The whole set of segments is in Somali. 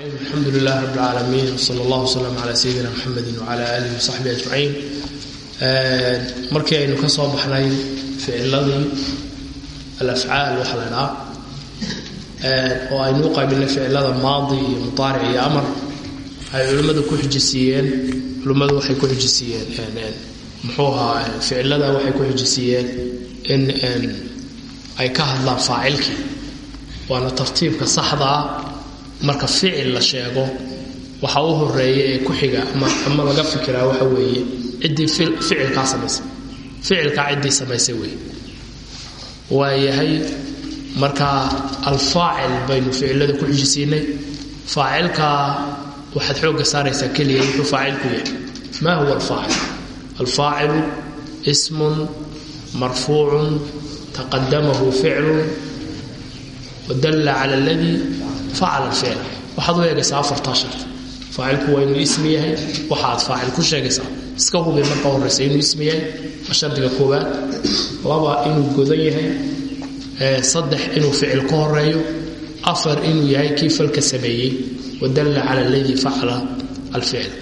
alxamdu lilah rab اlcaalamiin sal allah wslm cala sayidina mxamedi wcala alihi wsaxbi ajmaciin markii aynu ka soo baxnay ficiladii alafcaal waxa la dhaa oo aynu u qaybinay ficilada maadi iyo mudaaric iyo amar ay culimmadu ku xujisiiyeen culimmadu waxay ku xujisiiyeen muxuu ahaa ficilada waxay ku xujisiiyeen in ay ka hadlaan faacilkii. Waana tartiibka saxdaa marka ficil la sheego waxa u horreeya ee ku xiga ama laga fikiraa waxa weeye ciddii ficilkaa samaysay ficilkaa ciddii samaysay wey waayahay marka alfaacil baynu ficilada ku xujisiinay. Faacilkaa waxaad xoogga saaraysaa keliya wuxuu faacilku yahay. Ma huwa alfaacil? Alfaacilu ismun marfuucun taqadamahu ficlun wadalla cala aladii facala alficla waxaad u eegaysaa afartaa faacilku waa inuu ismi yahay. Waxaad faacil ku sheegaysaa. Iska hubi marka horraysa inuu ismi yahay. Waa koowaad laba inuu godan yahay. Saddex inuu ficil ka horeeyo afar inuu yahay kii falka sameeyey. Wadalla cala aladii facala alficla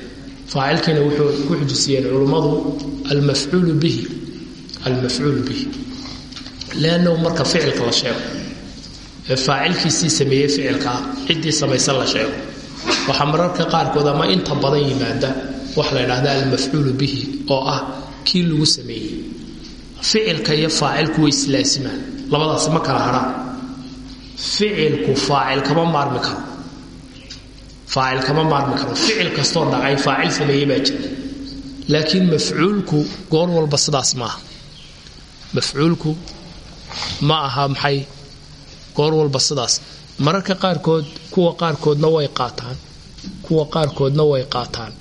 faacilkiina wuxuu ku xujisiyeen culummadu almafcuulu bihi. Almafcuulu bihi. Leannahu marka ficilka la sheego faacilkiisii sameeyey ficilkaa ciddii samaysan la sheego. Waxaa mararka qaarkood ama inta badan yimaada waxa la ydhahda almafcuulu bihi oo ah kii lagu sameeyey. Ficilka iyo faacilku way islaasimaan labadaas ma kala hadhaan ficilku faacil kama maarmi karo. Faacil kama maarmi karo. Ficil kastoo dhacay faacil sameeyey baa jira. Laakiin mafcuulku goor walba sidaas maaha. Mafcuulku ma aha maxay goor walba sidaas. Mararka qaarkood kuwa qaarkoodna way qaataan. Kuwa qaarkoodna way qaataan.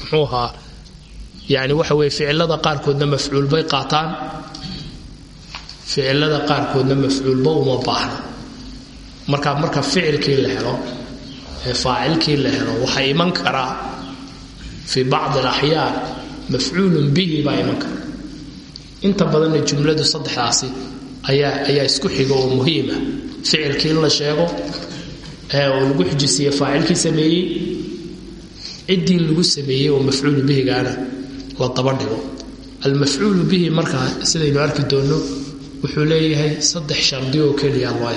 Muxuu ahaa yani waxa weye ficilada qaarkoodna mafcuul bay qaataan. Ficilada qaarkoodna mafcuulba uma baahna. Marka marka ficilkii la helo ee faacilkii la helo waxaa iman karaa fii bacdi alaxyaan mafcuulun bihi baa iman kara inta badanna jumladu saddexdaasi ayaa isku xiga oo muhiima ficilkii in la sheego oo lagu xujisiiye faacilkii sameeyey ciddii lagu sameeyey oo mafcuulu bihigaana la daba dhigo. Almafcuulu bihi markaa sidaynu arki doonno wuxuu leeyahay saddex shardi oo keliya loo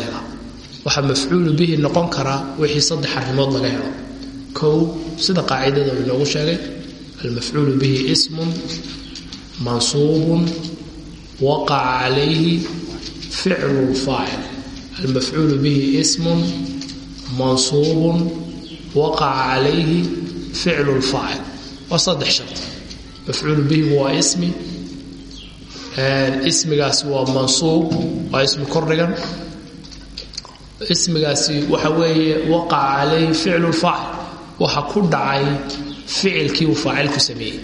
waxaa mafcuulu bihi noqon karaa wixii saddex arrimood laga helo. Kow sida qaacidada uu inoogu sheegay almafcuulu bihi ismun mansuubun waqaca calayhi ficlu lfaacil almafcuulu bihi ismun mansuubun waqaca calayhi ficlu lfaacil waa saddex shardi mafcuulu bihi waa ismi ismigaasi waa mansuub waa ismi kordhigan ismigaasi waxa weeye waqaca calayhi ficlu lfaacil waxa ku dhacay ficilkii uu faacilku sameeyey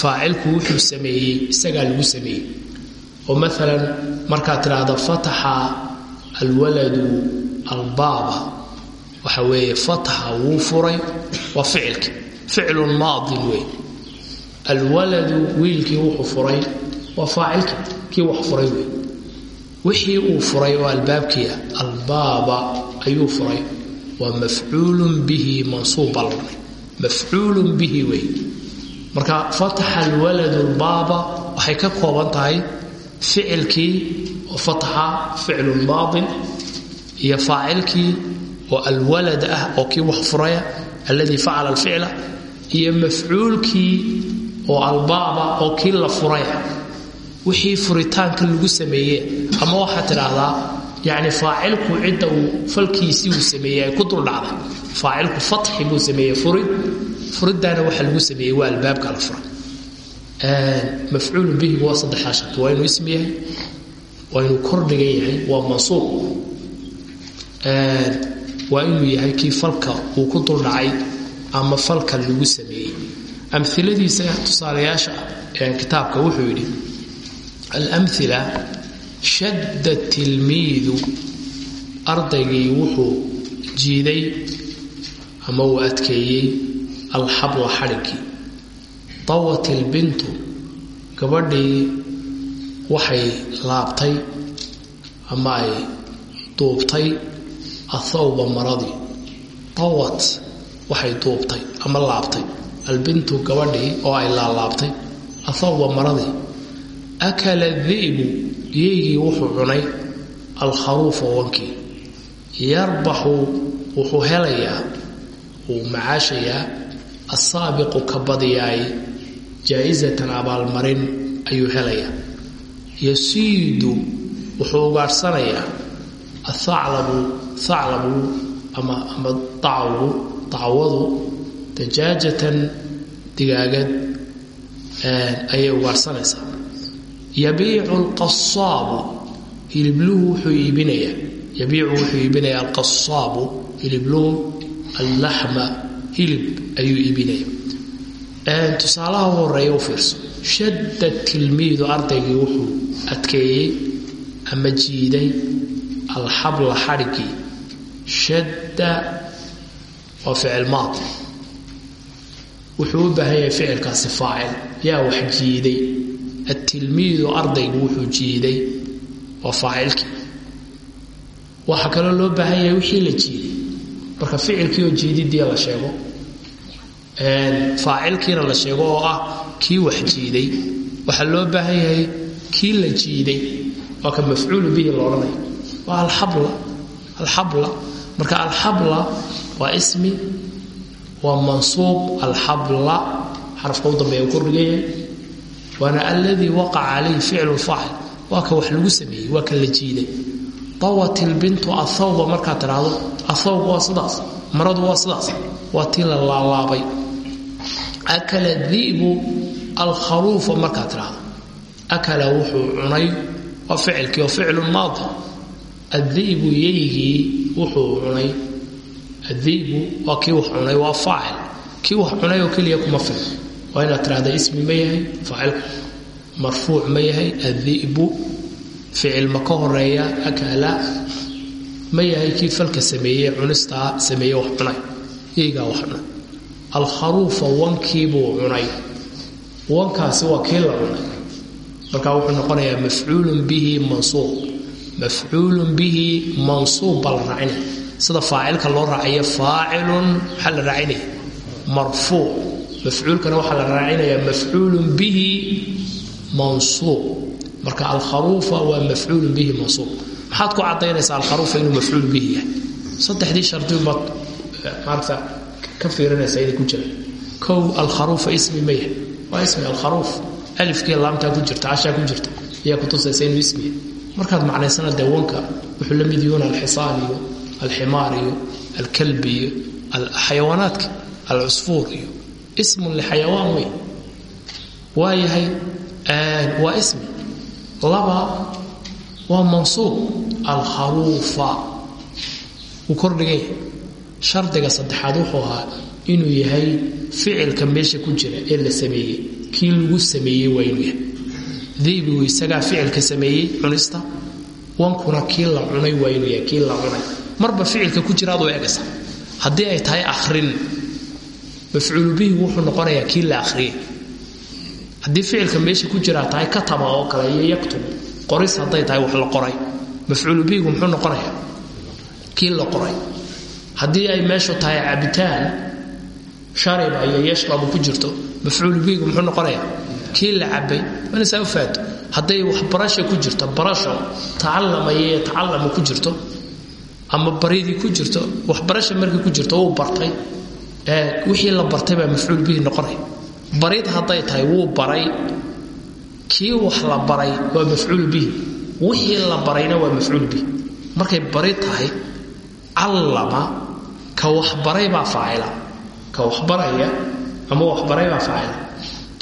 faacilku wuxuu sameeyey isagaa lagu sameeyey oo maalan markaad tidhaahdo fataxa alwaladu albaaba waxa weeye fataxa wuu furay waa ficilki ficlun maadin wey alwaladu wiilkii wuxuu furay waa faacilki kii wax furay wey wixii uu furay oo albaabkiia albaaba ayuu furay. Waa mafcuulun bihi mansuub baa mafcuulun bihi wey marka fataxa alwaladu albaaba waxay ka kooban tahay ficilkii oo fataxa ficlun maadin iyo faacilkii oo alwalad ah oo kii furaya alladii facala alficla iyo mafcuulkii oo albaaba oo la furaya. Wixii furitaanka lagu sameeye ama waxaad tidhaahdaa yani faacilku cidda uu falkiisii uu sameeyey ay ku duldhacday faacilku fatxi buu sameeyey furid furiddaana waxa lagu sameeyey waa albaabka la fura mafcuulu bihi waa saddexdaa shart waa inuu ismi yahay waa inuu kordhigan yahay waa mansuub waa inuu yahay kii falka uu ku duldhacay ama falka lagu sameeyey amiladiisa tusaalayaasha kitaabka wuxuu yidhi alamila shadda tilmiidu dawat ilbintu gabadhii waxay laabtay ama ay duubtay athawba maradii tawat waxay duubtay ama laabtay albintu gabadhii oo ay laalaabtay athawba maradii akala di'bu yeygii wuxuu cunay alkharuufa wankii yarbaxu wuxuu helayaa wuu macaashayaa assaabiqu ka badiyaay jaa-isatan abaalmarin ayuu helayaa. Yasiidu wuxuu ugaadhsanayaa athaclabu thaclabu ama ama dacwu dacwadu dajaajatan digaagad ayay ugaadhsanaysaa. Yabiicu alqasaabu hilibluhu wuxuu iibinayaa. Yabiicu wuxuu iibinayaa alqasaabu hilibluhu allaxma hilib ayuu iibinaya tusaalaha u horreeya u fiirso. Shadda tilmiidu ardaygii wuxuu adkeeyey ama jiiday alxabla xadhigii shadda waa ficil maadi. Wuxuu u baahan yahay ficilkaasi faacil. Yaa wax jiiday. Atilmiidu ardaygu wuxuu jiiday waa faacilkii. Waxaa kaloo loo baahan yahay wixii la jiiday. Marka ficilkii oo jiididii la sheego faacilkiina la sheego oo ah kii wax jiiday. Waxaa loo baahan yahay kii la jiiday. Waa ka mafcuulu bihi loodhanaya waa alxabla alxabla. Marka alxabla waa ismi waa mansuub. Alxabla xarafka u dambeeya kordhigayahay waana aladii waqaca calayhi ficlu faacil waa ka wax lagu sameeyey waa ka la jiiday. Dawat ilbintu athawba markaad tidhaahdo athawb waa sidaas maradu waa sidaas. Waa tii la akala di'bu alkharuufa markaad tidhaahdo akala wuxuu cunay waa ficilkii oo ficlu maadi addi'bu yeygii wuxuu cunay addi'bu waa kii wax cunay waa faacil kii wax cunay oo keliya kuma fil waa inaad tidhahda ismi ma yahay faacilku marfuuc ma yahay addi'bu akala ma yahay falka sameeyey cunistaa sameeye wax cunay yeygaa wax cunay alkharuufa wankiibuu cunay. Wankaasi waa kii la cunay? Marka wuxuu noqonayaa mafcuulun bihi mansuub. Mafcuulun bihi mansuub baa la raacinaya sida faacilka loo raaciyo faacilun maxaa la raacinaya marfuuc mafcuulkana waxaa la raacinaya mafcuulun bihi mansuub. Marka alkharuufa waa mafcuulun bihi mansuub. Maxaad ku cadaynaysaa alkharuufa inuu mafcuul bihi yahay? Saddexdii shardi baad maarata ka fiirinaysaa inay ku jiraan kow alkharuufa ismi ma yahay. Waa ismi alkharuuf. Alifkii laamtaa ku jirta cashaa ku jirta ayaa kutusaysa inuu ismi. Yahay markaad macnaysana dee wanka wuxuu la mid yihiin alxisaan iyo alximaar iyo alkalbi iyo xayawaanaadka alcusfuur iyo ismun lixayawaan wey waa yahay waa ismi. Laba waa mansuub. Alkharuufa. Wuu kordhigan yahay shardiga saddexaad wuxuu ahaa inuu yahay ficilka meesha ku jira ee la sameeyey. Kii lagu sameeyey waa inuu yahay dibigu isagaa ficilka sameeyey cunista. Wankuna kii la cunay waa inuu yahay kii la cunay. Marba ficilka ku jira aduu egaysa haddii ay tahay akhrin mafcuulu bihi wuxuu noqonayaa kii la akhriyey. Haddii ficilka meesha ku jiraa tahay kataba oo kale iyo yaktub qoris hadday tahay wax la qoray. Mafcuulu bihigu muxuu noqonayaa kii la qoray haddii ay meeshu tahay cabitaan shariba iyo yashrabu ku jirto. Mafcuulu bihigu muxuu noqonayaa? Kii la cabay mana saa u faado hadday wax barasha ku jirto barasho tacallamaya iyo tacallama ku jirto ama baridii ku jirto waxbarasha markii ku jirto wuu bartay. Wixii la bartay baa mafcuul bihi noqonaya. Barid hadday tahay wuu baray. Kii wax la baray waa mafcuul bihi wixii la barayna waa mafcuul bihi markay bari tahay callama ka waxbaray baa faacila. Ka waxbaraya ama waxbaray baa faacila.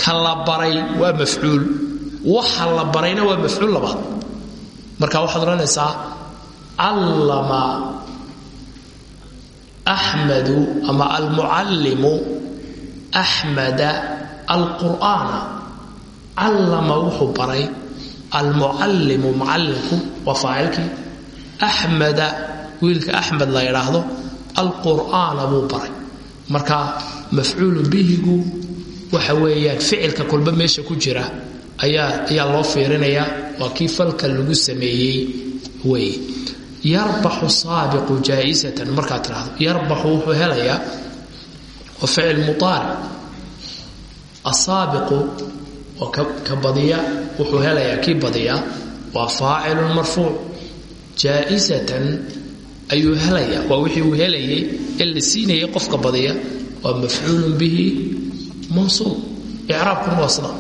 Ka la baray waa mafcuul. Waxa la barayna waa mafcuul labaad marka waxaad odhanaysaa callama axmadu ama almucallimu axmada alqur'aana. Callama wuxuu baray almucallimu mucallimku waa faacilkii. Axmada wiilka axmed la yidhaahdo alqur'aana buu baray. Marka mafcuulu bihigu waxa weeyaan ficilka kolba meesha ku jira ayaa loo fiirinayaa waa kii falka lagu sameeyey wey. Yarbaxu saabiqu jaa-isatan markaad tidhaahdo yarbaxu wuxuu helayaa waa ficil muaaric asaabiqu oo ka badiya wuxuu helayaa kii badiya waa faacilun marfuuc. Jaa-isatan ayuu helayaa waa wixii uu helayay ee la siinayay qofka badiya. Waa mafcuulun bihi mansuub. Icraabkuna waa sida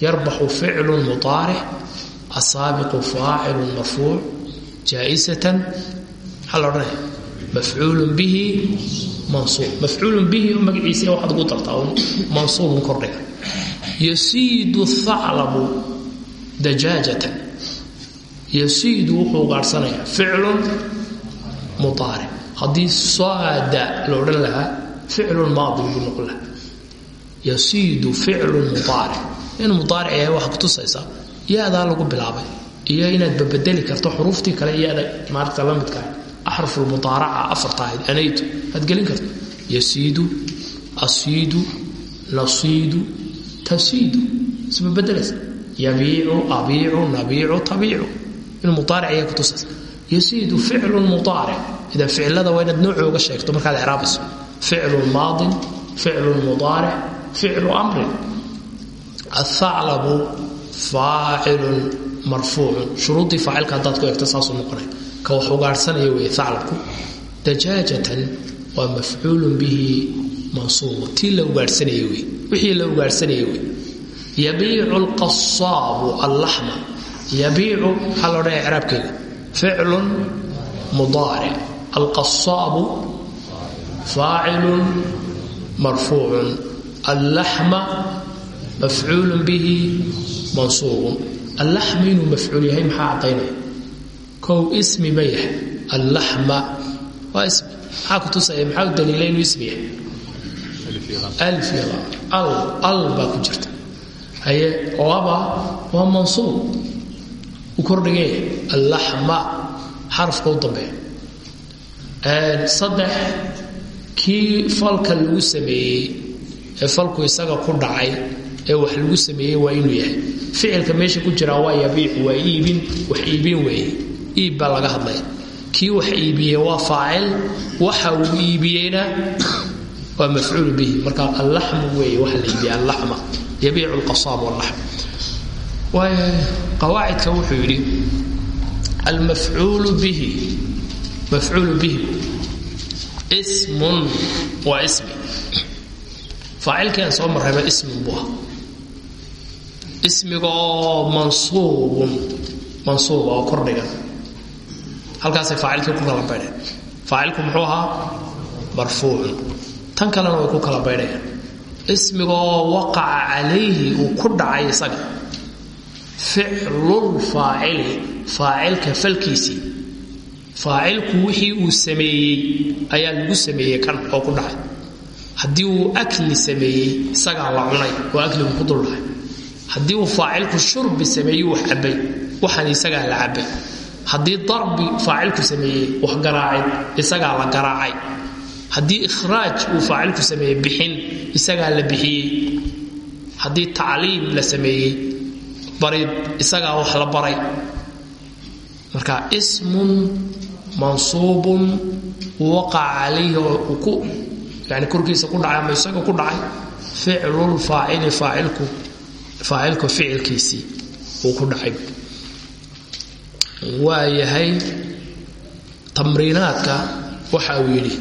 yarbaxu ficlun muaaric asaabiqu faacilun marfuuc jaa-isatan maxaa la odhanaya mafcuulun bihi mansuub. Mafcuulun bihi oo magaciisa waxaad ugu dartaa un mansuubun kordhiga. Yasiidu thaclabu dajaajatan. Yasiidu wuxuu gaadhsanayaa ficlun muaaric haddii saada la odhan lahaa ficlun maadi buu noqon lahaa. Yasiidu ficlun muaaric inuu muaaric yahay waxaa kutusaysaa yadaa lagu bilaabay. Iyo inaad babedeli karto xuruuftii kale iyada maarata la midka axrufulmuaaraca afarta ahayd anaytu. Aad gelin karto. Yasiidu asiidu nasiidu tasiidu isbabedelaysa yabiicu abiicu nabiicu tabiicu. Inuu muaaric yahay kutusaysa yasiidu ficlun muaaric idan ficilada waa inaad noocooga sheegto markaad icraabayso ficlun maadin ficlun muaaric ficlu amrin athaclabu faacilun marfuucun shuruuddii faacilka haddaad ku egto saasuu noqonaya ka wax ugaadhsanaya weeye aclabku dajaajatan waa mafcuulun bihi mansuubu tii la ugaadhsanaya wey wixii la ugaadhsanaya wey yabiicu alqasaabu allaxma yabiicu maxaa la odhanaya ficlun mudaaric alqasaabu faacilun marfuucun allaxma mafcuulun bihi mansuubun allaxma inuu mafcuul yahay maxaa caddaynaya kow ismi ma yahay allaxma waa ismi maxaa ku tusaya maxaa u daliila inuu ismi yahay alif iyo al al baa ku jirta haye laba waa mansuub u kordhigay allaxma xarafka u dambeeya. Saddex kii falka lagu sameeyey ee falku isaga ku dhacay ee wax lagu sameeyey waa inuu yahay. Ficilka meesha ku jiraa waa yabiicu waa iibin wax iibin weeye. Iib baa laga hadlaya kii wax iibiyey waa faacil waxa uu iibiyeyna waa mafcuul bihi. Marka allaxmu weeye waxa la iibiya allaxma yabiicu lqasaab wallaxm waaya qawaacidka wuxuu yidhi almafcuulu bihi. Mafcuulu bihi. Ismun waa ismi. Faacilkii aan soo marrayba ismun buu ahaa. Ismiga oo mansuubun. Mansuuba oo kordhigan halkaasay faacilkii ku kala baydheen. Faacilku muxuu ahaa? Marfuucun. Tan kalena way ku kala baydhayaan ismiga oo waqaca calayhi ficlul faacili faacilka falkiisii faacilku wixii uu sameeyey ayaa lagu sameeyey kan oo ku dhacay. Haddii uu akli sameeyey isagaa la cunay oo akligu ku dul dhacay. Haddii uu faacilku shurbi sameeyey wax cabay waxan isagaa la cabay haddii darbi faacilku sameeyey wax garaacid isagaa la garaacay. Haddii la sameeyey barid isagaa wax la baray marka ismun mansuubun waqaca calayhi oo yani korkiisa ku dhacay ama isaga ku dhacay ficlul faacili faacilku ficilkiisii uu ku dhacay. Waa yahay tamriinaadka waxa uu yidhi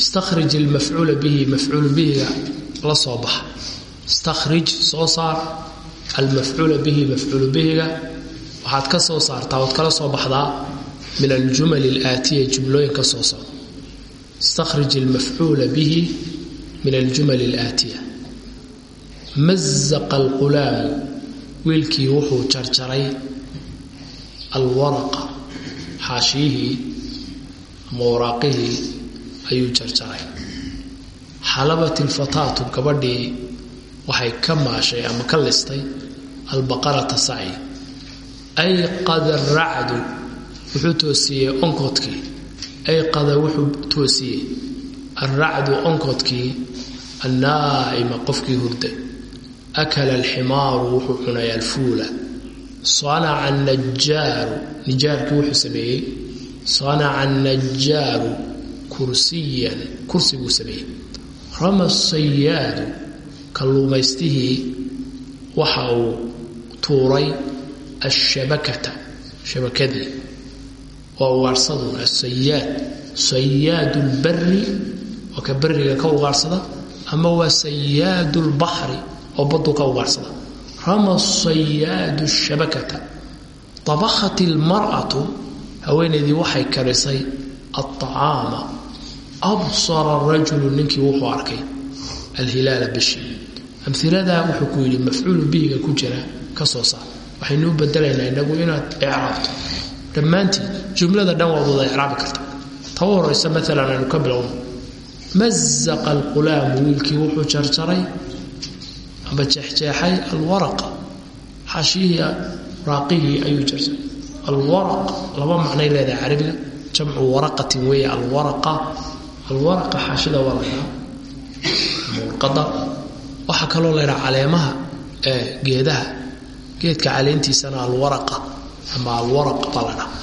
istakhrij ilmafcuula bihi mafcuul bihiga la soo baxa. Istakhrij soo saar almafcuula bihi mafcuulu bihiga. Waxaad ka soo saartaa ood kala soo baxdaa min aljumal alaatiya jumlooyin ka soo socda. Istakhrij almafcuula bihi min aljumal alaatiya. Mazaqa alqulaamu wiilkii wuxuu jarjaray alwaraqa xaashiyihii ama waraaqihii ayuu jarjaray. Xalabat ilfataatu gabadhii waxay ka maashay ama ka listay albaqarata saci ayqada aracdu wuxuu toosiyey onkodkii ayqada wuxuu toosiyey alracdu onkodkii annaa'ima qofkii hurday akala alximaaru wuxuu cunay alfuula. Sanaca najaaru nijaarkii wuxuu sameeyey. Sanaca annajaaru kursiyan kursi buu sameeyey. Rama sayaadu kalluumaystihii waxa uu tuuray ashabakata shabakadii. Waa ugaarhsadun asayaad sayaadu lbari waa ka beriga ka ugaarsada ama waa lbaxri oo baduu ka ugaarsada rama sayaadu shabakata. Abakhat ilmar'atu haweenaydii waxay karisay alطacaama absara rajulu ninkii wuxuu arkay alhilaala bishi amhiladaa wuxuu ku yidhi mafcuulu bihiga ku jira ka soo saar. Waxaynuu bedelaynaa inagu inaad icraabto. Dhammaantii jumlada dhan waad wada icraabi karta. Taba horaysa maalan aynu ka bilowno. Mazaqa alqulaamu wiilkii wuxuu jarjaray amba jeexjeexay alwaraqa. Xashiyihii raaqihii ayuu jarjaray. Alwaraq laba macnay leedahay carabiga jamcu waraqatin weeye alwaraqa. Alwaraqa xaashida waa laydhaha warqada waxaa kaloo laydhaha caleemaha ee geedaha geedka caleentiisana alwaraqa ama alwaraq baa la dhaha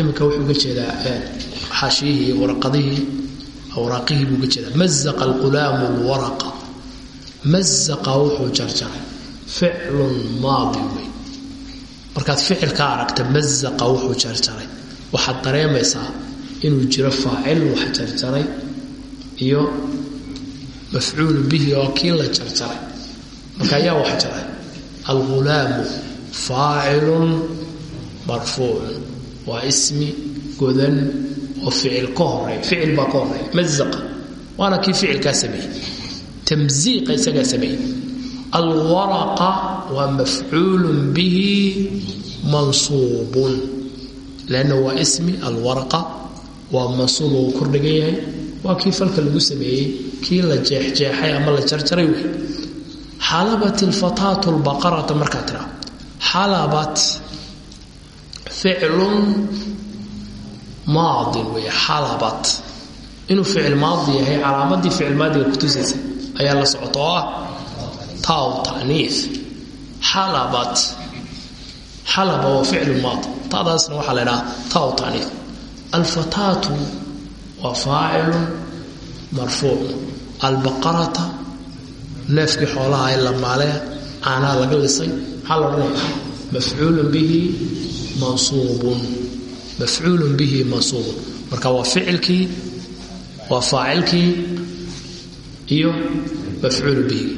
iminka wuxuu uga jeedaa xaashiyihii waraqadihii awraaqihii buu uga jeedaa. Mazaqa alqulaamu alwaraqa. Mazaqa wuxuu jarjaray. Ficlun maadi wey markaad ficilka aragta mazaqa wuxuu jarjaray. Waxaad dareemaysaa inuu jiro faacil wax jarjaray iyo mafcuulu bihi oo kii la jarjaray. Marka ayaa wax jaray alghulaamu faacilun marfuucun waa ismi godan oo ficil ka horreeya ficil baa ka horreeya mazaqa waana kii ficilkaa sameeyey tamziiqa isagaa sameeyey alwaraqa waa mafcuulun bihi mansuubun lanna waa ismi alwaraqa waa mansuub wey xalabat ilfataatu lbaqarata markaa tiraa xalabat ficlun maadin wey xalabat inuu ficil maadi yahay calaamadii ficil maadiga kutusaysa ayaa la socota oo ah taw taniif xalabat xalaba waa ficlu maadi tadaasna waxaa la idhaha taw taniif alfataatu waa faacilun marfuuc albaqarata neefkii xoolaha ee lamaalea caanaha laga lisay maxaa la odhanaya mafcuulun bihi mansuubun. Mafcuulun bihi mansuubun. Marka waa ficilkii waa faacilkii iyo mafcuulu bihi.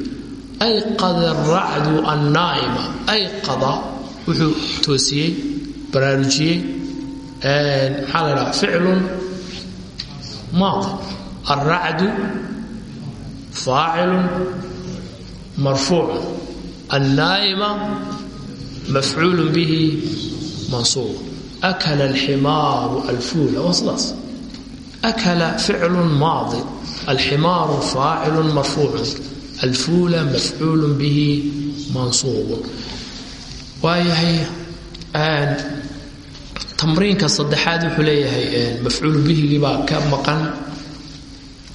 Ayqada aracdu annaa'ima. Ayqada wuxuu toosiyey baraarujiyey maxaa la dhaha ficlun maadi. Alracdu faacilun marfuucun annaa'ima mafcuulu bihi mansuub akala alximaaru alfuula waa sidaas akala ficlun maadi alximaaru faacilun marfuucun alfuula mafcuulu bihi mansuubun waayahay tamriinka saddexaad wuxuu leeyahay mafcuulu bihigii baa ka maqan.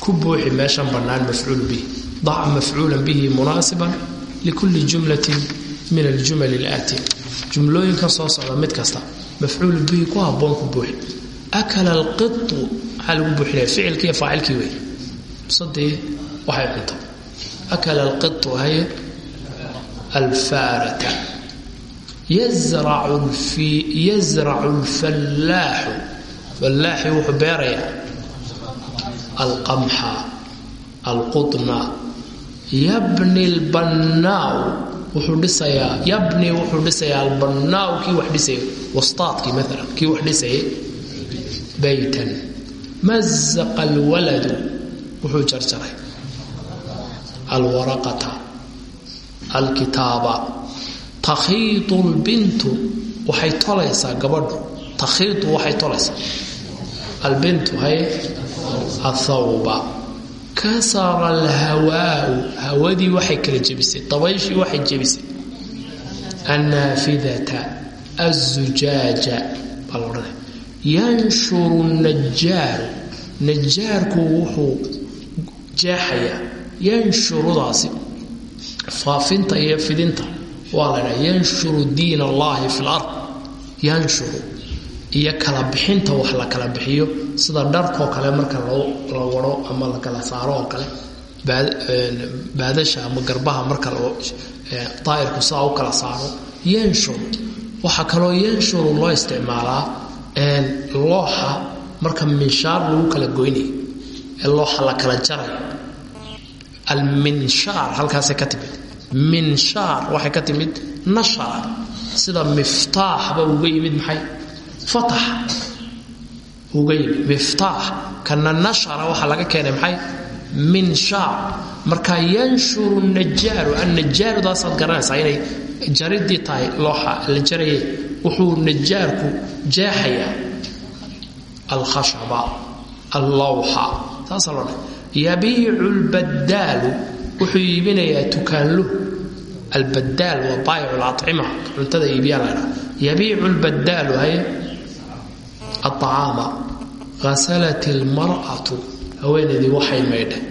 Ku buuxi meeshan bannaan mafcuulu bihi dac mafcuulan bihi munaasiban likulli jumlatin min aljumal alaatiya jumlooyinkan soo socda mid kasta mafcuulu bihi ku habboon ku buuxi akala alqitu maxaa lagu buuxinaya ficilkii iyo faacilkii wey sadii waxay cunta akala alqitu haye alfaarata yazracu lfallaaxu fallaaxi wuxuu beerayaa alqamxa alqudna yabni lbannaaw wuxuu dhisayaa yabni wuxuu dhisayaa albannaaw kii wax dhisaya wastaadkii maala kii wax dhisayay baytan. Mazaqa alwaladu wuxuu jarjaray. Alwaraqata alkitaaba. Takhiitu lbintu waxay tolaysaa gabadhu. Takhiitu waxay tolaysaa. Albintu hay athawba kasara alhawaau. Hawadii waxay kala jebisay. Dabayshii waxay jebisay. Annaafidata azujaaja baa la odhanaya. Yanshuru najaaru najaarku wuxuu jeexayaa yanshurudaasi faafinta iyo fidinta waa la dhaha yanshuru diin allahi fi lard yanshuru iyo sida dharkoo kale marka la waro ama la kala saaro oo kale baadasha ama garbaha marka daa'irku sidaa u kala saaro. Yanshur waxaa kaloo yanshuru loo isticmaalaa looxa marka minshaar lagu kala goynayo looxa la kala jarayo alminshaar halkaasay ka timid. Minshaar waxay ka timid nashara sida miftaaxba uga yimid maxay? Fatax uga yimid miftaax kana nashara waxaa laga keenay maxay? Minshaar marka yanshuru najaaru annajaarudaasad garanaysaa inay jaridii tahay looxa la jaraye wuxuu najaarku jeexayaa alkhashaba allawxa. Saasa loo dhahay yabiicu lbadaalu wuxuu iibinayaa tukaanluhu albadaal waa baayicu lacima cuntada iibiyaa la dhaa yabiicu lbadaalu haye aacaama ghasalat ilmar'atu haweenaydii waxay maydhay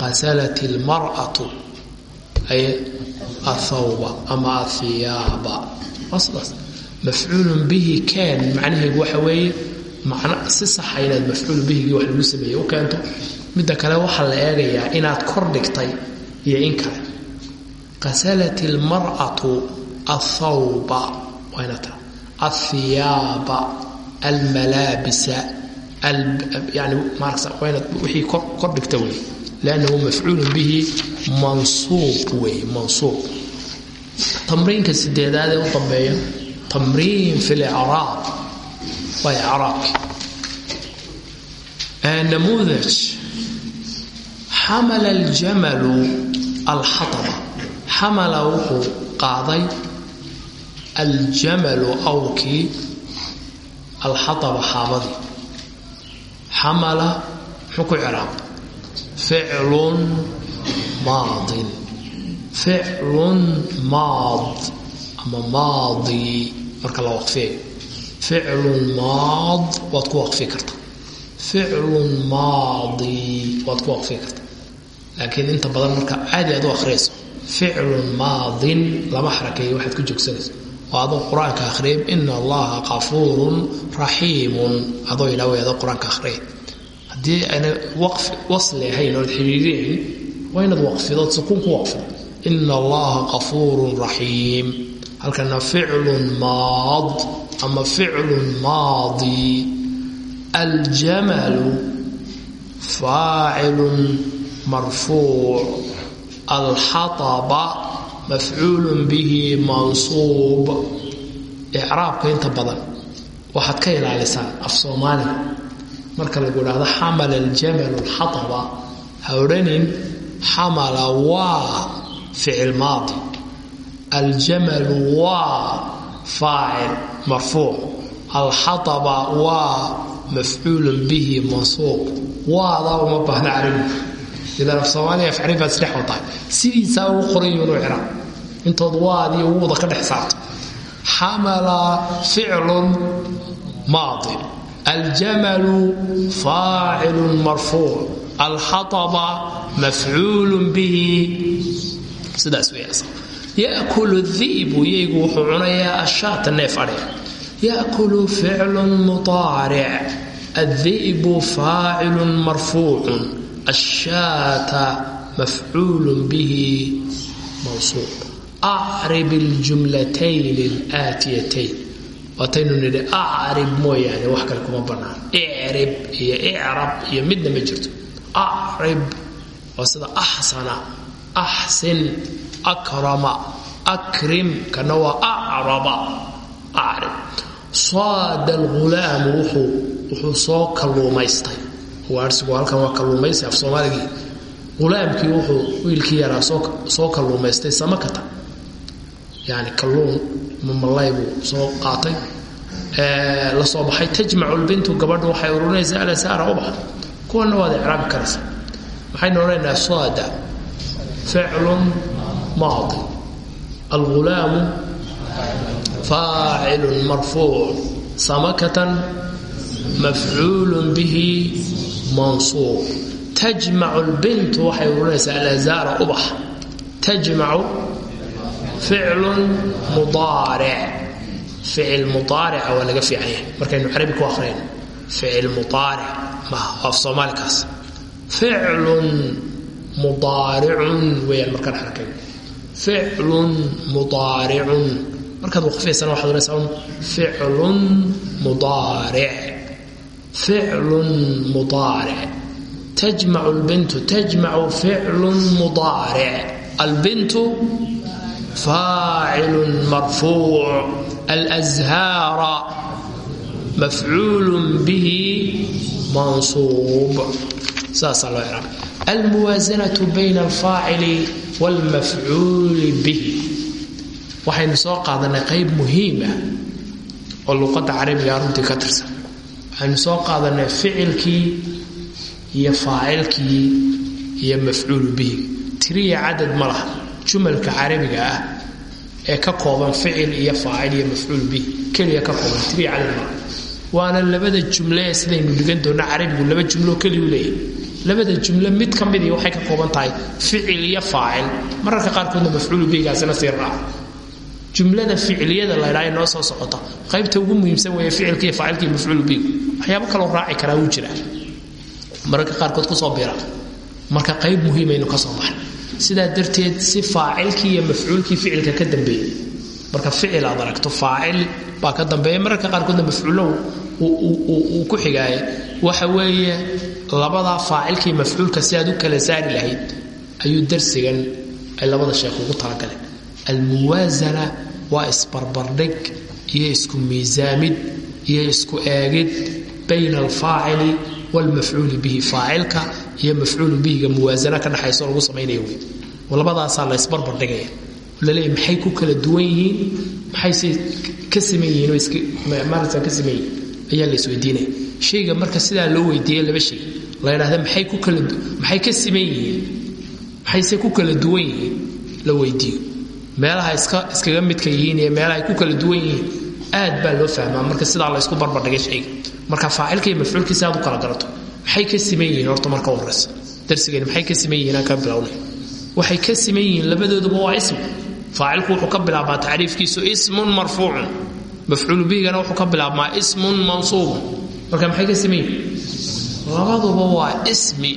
ghasalat ilmar'atu haye athawba ama sidaas mafcuulun bihi keen macnaheedu waxa weeye si saxa inaad mafcuulu bihigii wax lagu sameeye u keento midda kale waxaa la eegayaa inaad kor dhigtay iyo in kale qasalat ilmar'atu athawba athiyaaba almalaabisa yani wixii kor dhigta wey liannahu mafcuulun bihi mansuuq wey mansuuq tamriinka sideedaad ee u dambeeya tamriin fi licraab waa icraabki namuudaj xamala aljamalu alxataba xamala wuxuu qaaday aljamalu awrkii alxataba xaabadii xamala muxuu ku ciraab ficlun maadin. Ficlun maad ama maadi. Marka la waqfiyayo ficlun maad waad ku waqfi kartaa ficlun maadi waad ku waqfi kartaa laakiin inta badan marka caadi aad u akhriyayso ficlun maadin lama xarakeeyo waxaad ku joogsanayso oo adoo qur'aanka akhriyay ina allaha qafuurun raxiimun adoo ilaa adoo qur'aanka akhriyay haddii ayna wasli ahayn ood xidhiirinayn waa inaad waqfidood sukuun ku waqfido. Ina allaha qafuurun raxiim halkana ficlun maad ama ficlun maadi. Aljamalu faacilun marfuuc. Alxataba mafcuulun bihi mansuub. Icraabka inta badan waxaad ka ilaalisaan af soomaaliga marka lagu idhaahdo xamala aljamalu alxataba ha odhanin xamala waa ficil maadi. Aljamalu waa faacil marfuuc. Alxataba waa mafcuulun bihi mansuuq waadaa uma baahna carabi idan af soomaaliya af carabi baad isdhex wadahay sidiisaa ugu qoran yihiin u ciraab intood waadii wada ka dhex saarto. Xamala ficlun maadi. Aljamalu faacilun marfuuc. Alxataba mafcuulun bihi. Sidaas yakulu di'bu yaygu wuxuu cunayaa ashaata neef adhiga. Yakulu ficlun mudaaric addi'bu faacilun marfuucun. Ashaata mafcuulun bihi. Mansuub acrib iljumlatayn alaatiyatayn waataynu nidhi acrib mooyaane wax kale kuma bannaan icrib iyo icrab iyo midna ma jirto acrib waa sida axsana axsin akrama akrim kana waa acraba acrib saada alghulaamu wuxuu wuxuu soo kalluumaystay waarsigu halkan waa kalluumaysi af soomaaligii hulaamkii wuxuu wiilkii yaraa soo kalluumaystay samakata yani kalluun mamalay buu soo qaatay. La soo baxay. Tajmacu lbintu gabadhu waxay ururinaysaa alasaara ubax kuwana waad icraabi karaysa. Maxaynu odhanaynaa saada ficlun maadi alghulaamu faacilun marfuuc samakatan mafcuulun bihi mansuub tajmacu lbintu waxay ururinaysaa alazaara ubax tajmacu ficlun mudaaric ficil muaarica waa laga fiican yahay markaynu carabi ku akhriyayno ficil muaaric maaha waa af soomaalikaas ficlun mudaaricun weeyaan markaan xarakayn ficlun mudaaricun markaad waqfiyaysana waxaad ohanaysaa un. ficlun mudaaric ficlun mudaaric tajmacu lbintu tajmacu ficlun mudaaric albintu faacilun marfuuc alazhaara mafcuul bihi mansuub saasaa loo iraaba almuwaasanatu bayna alfaacili waalmafcuuli bihi waxaynu soo qaadanay qayb muhiim ah oo luqadda carabiga runtii ka tirsan waxaynu soo qaadanay ficilkii iyo faacilkii iyo mafcuulu bihi tiriya cadad ma laha jumalka carabiga ah ee ka kooban ficil iyo faacil iyo mafcuul bihi keliya ka kooban laha waana labada jumle sidaynu dhigan doonno carabigu laba jumlo keliyu leeyahy labada jumle mid ka midii waxay ka kooban tahay ficil iyo faacil. Mararka qaarkoodna mafcuulu bihigaasina sii raaca jumlada ficiliyada laydhaa ee noo soo socota. Qaybta ugu muhiimsan weeye ficilka iyo faacilka iyo mafcuulu bihi waxyaabo kaloo raaci karaa wuu jiraa. Mararka qaarkood ku soo bira marka qayb muhiimaynu ka soo baxay sidaa darteed si faacilkii iyo mafcuulkii ficilka ka dambeeyey. Marka ficil aad aragto faacil baa ka dambeeya mararka qaarkoodna mafcuullo uu ku xigaaye waxa weeye labadaa faacilkii mafcuulka si aad u kala saari lahayd ayuu darsigan ay labada sheekh ugu talagaleen almuwaasana waa isbarbardhig iyo isku miisaamid iyo isku eegid bayna alfaacili wlmafcuuli bihi. Faacilka iyo mafcuulu bihiga muwaasana ka dhexayso lagu samaynaya wey labadaasaa la ysbarbardhigaya laleeya maxay ku kala duwan yihiin? Maxayse ka siman yihiin oo maarata ka siman yihiin? Ayaa la shayga marka sidaa loo weydiiya laba shay. La ydhahda maxay ku kala maxay ka siman yihiin? Maxayse ku kala duwan yihiin? La weydiiyo. Meelaha iska iskaga midka yihiin iyo meelaha ay ku kala duwan yihiin aad baa loo fahmaa. Marka sidaa la ysku barbardhigay shayga. Marka faacilka iyo mafcuulkiisa aad u kala garato maxay ka siman yihiin horta marka horeysa darsigani maxay ka siman ka bilownay waxay ka siman labadooduba waa ism faacilku wuxuu ka bilaabmaa tacriifkiisu ismun marfuucun. Mafcuulu bihigana wuxuu ka bilaabmaa ismun mansuubun marka maxay ka siman labaduba waa ismi.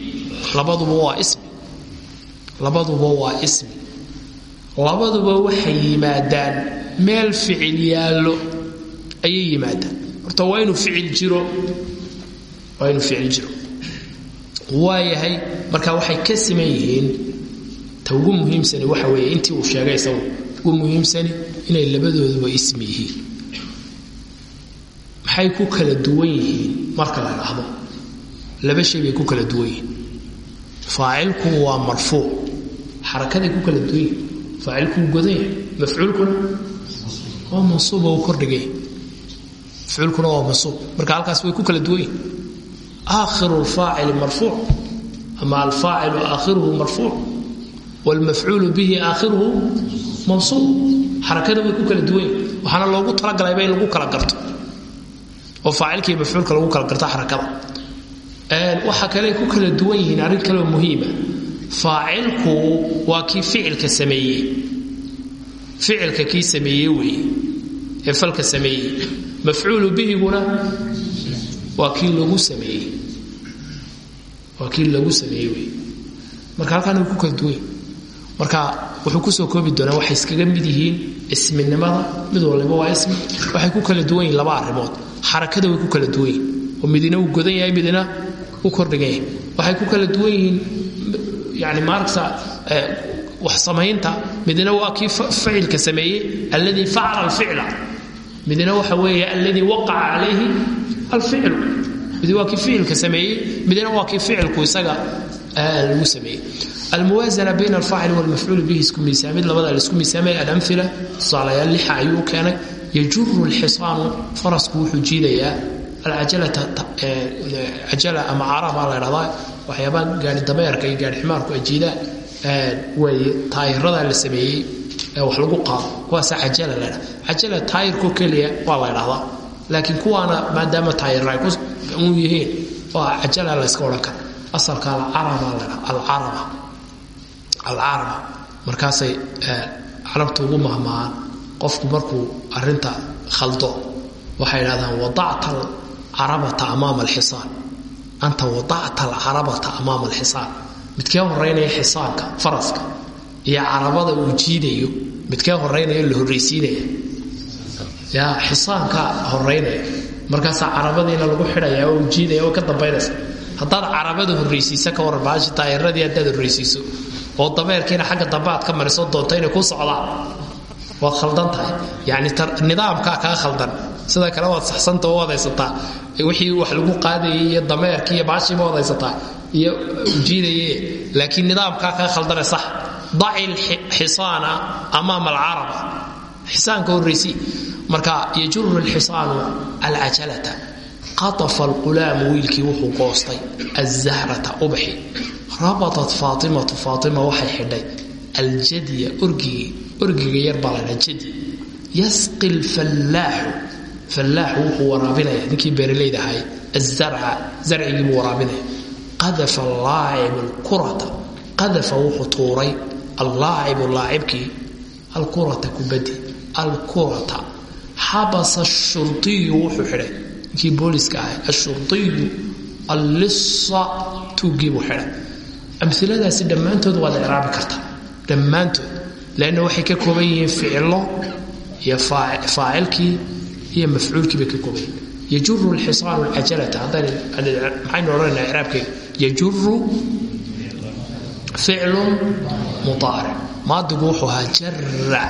Labaduba waa ismi. Labaduba waa ismi. Labaduba waxay yimaadaan meel ficil yaallo ayay yimaadaan. Horta waa inuu ficil jiro. Waa inuu ficil jiro waayahay marka waxay ka siman yihiin ta waxa weeye intii uu sheegay isagu ugu muhiimsani inay labadooduba ismi maxay ku kala duwan yihiin? Marka la dhahdo laba shay bay ku kala duwan yihiin. Faacilku waa marfuuc xarakaday ku kala duwan yihiin. Faacilku yahay mafcuulkuna waa mansuuba uu kordhigay. Mafcuulkuna waa mansuub. Marka halkaas way ku kala duwan yihiin aakhiru lfaacili marfuuc ama alfaacilu aakhiruhu marfuuc wlmafcuulu bihi aakhiruhu mansuub. Xarakada way ku kala duwan yihiin waxaana loogu talagalayba in lagu kala garto. Oo faacilka iyo mafcuulka lagu kala garto xarakada. Waxa kale ku kala duwan yihiin arrin kaleo muhiima. Faacilku waa kii ficilka sameeyey. Ficilka kii sameeye weeye ee falka sameeyey waa lagu sameeyey weeye marka halkaan ku kala yihiin marka wuxuu ku soo koobi doonaa waxay iskaga mid yihiin isminimada mid waliba waa ismi. Waxay ku kala duwan yihiin laba arrimood. Xarakada way ku kala duwan yihiin oo midina uu godan yahay midina uu kordhigan waxay ku kala duwan yihiin yani maaragta wax samaynta. Midina waa kii ficilka sameeyey alladii facala alficla. Midina waxa weeye alladii waqaca calayhi alficlu midi waa kii ficilka sameeyey midina waa kii ficilku isaga lagu sameeyey. Almuwaasana bayna alfaacil walmafcuul bihi isku miisaamid labada la isku miisaamay alamila tusaalayaal lixa ayuu keenay. Yajuru lxisaanu farasku wuxuu jiidayaa alcajalata ama carabaa la dhahdaa waxyaabaa gaari dameerka iyo gaari ximaarku ay jiidaan weeye taayiradaa la sameeyey ee wax lagu qaado. Kuwaasa cajala la dhaa cajala taayirko keliya waa la dhahdaa laakiin kuwaana maadaama taayira ay u yihiin waa cajala la yska odhan kara asalka alcaraba markaasay carabta ugu mahmahaan qofku markuu arinta khaldo waxay idhahdaan wadacta alcarabata amaama alxisaan anta wadacta alcarabata amaama alxisaan midkee horeynaya xisaanka faraska iyo carabada uu jiidayo midkee horeynaya la horraysiinaya ya xisaanka horeynaya markaasaa carabadiina lagu xidhaya oo jiidaya oo ka dambaynaysa. Haddaad carabada horraysiisa ka waran baashi taayiradii haddaad horraysiiso oo dameerkiina xagga dambe ka mariso doonto inay ku socdaan. Waad khaldan tahay. Yani nidaamkaa kaa khaldan. Sida kale waad saxsanta oo wadaysataa wixii wax lagu qaadayay iyo dameerkii iyo baashiiba wadaysataa iyo jiidaye laakiin nidaamkaa kaa khaldane sax. Daci lxisaana amaama alcaraba xisaanka horraysi marka yajuru lxisaanu alcajalata qatafa alqulaamu wiilkii wuxuu goostay azahrata ubaxi rabatat faatimatu faatima waxay xidhay aljadya orgigii orgiga yar baa laydhaa jadi yasqi lfallaaxu fallaaxu wuxuu waraabinaya ninkii beeralayda ahay azarca zarcigiibuu waraabinaya qadafa allaacibu alkurata qadafa wuxuu tuuray allaacibu laacibkii alkurata kubadi alkurata xabasa ashurdiyu wuxuu xidhay ninkii booliska ahay ashurdiyu allisa tuuggiibuu xidhay amiladaasi dhammaantood waad icraabi kartaa dhammaantood lanna waxay ka kooban yihiin ficilo iyo faacilkii iyo mafcuulkii bay ka kooban yihiin yajuru lxisaanu lcajalata maxaynu odhanayna icraabkeega yajuru ficlun muaaric maadigu wuxuu ahaa jara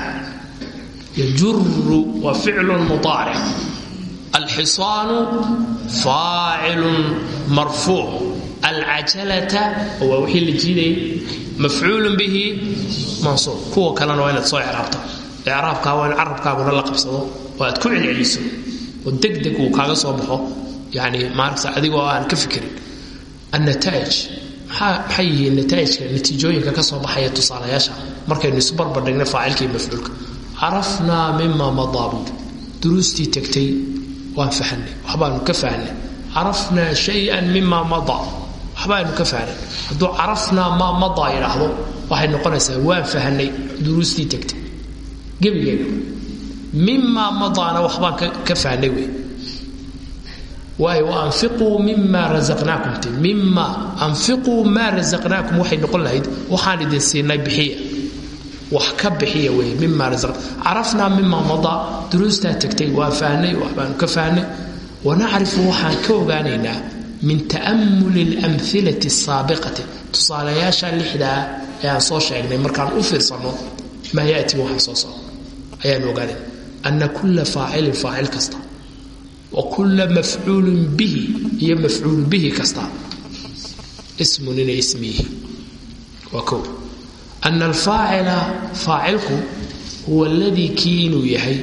yajuru waa ficlun muaaric alxisaanu faacilun marfuuc alcajalata waa wixii la jiidayay mafcuulun bihi mansuub kuwa kalena waa inaad soo icraabta icraabkaa waa in carabkaaguna la qabsado oo aad ku celceliso oo degdeg uu kaaga soo baxo yani maaragta adigoo aan ka fikirin annataa'ij maxay yihiin nataa'ijka natiijooyinka ka soo baxaya tusaalayaasha markaynu isu barbardhigna faacilka iyo mafcuulka carafnaa mima madaabu duruustii tegtay waan fahanay waxbaanu ka fahnay carafnaa shayan mima madaa waxbaanu ka fahnay hadduu carafnaa maa madaa idhaahdo waxay noqonaysaa waan fahanay duruustii tegtay gebigeena mimaa madaana waxbaan ka fahnay wey waayo waanfiquu mima razaqnaakum te mima anfiquu maa razaqnaakum waxay noqon lahayd waxaan idin siinay bixiya wax ka bixiya wey mima razaq carafnaa mima madaa duruustaa tegtay waan fahnay waxbaanu ka fahnay wanacrifu waxaan ka ogaanaynaa min ta'amuli اlamhilati الsaabiqati tusaalayaasha lixdaa ee aan soo sheegnay markaan u fiirsanno maa yaati waxaan soo socdo ayaan ogaanayna ana kula faacilin faacil kasta wa kula mafcuulin bihi iyo mafcuulu bihi kasta ismun inay ismi yihiin waa kow ana alfaacila faacilku huwa ladii kii inuu yahay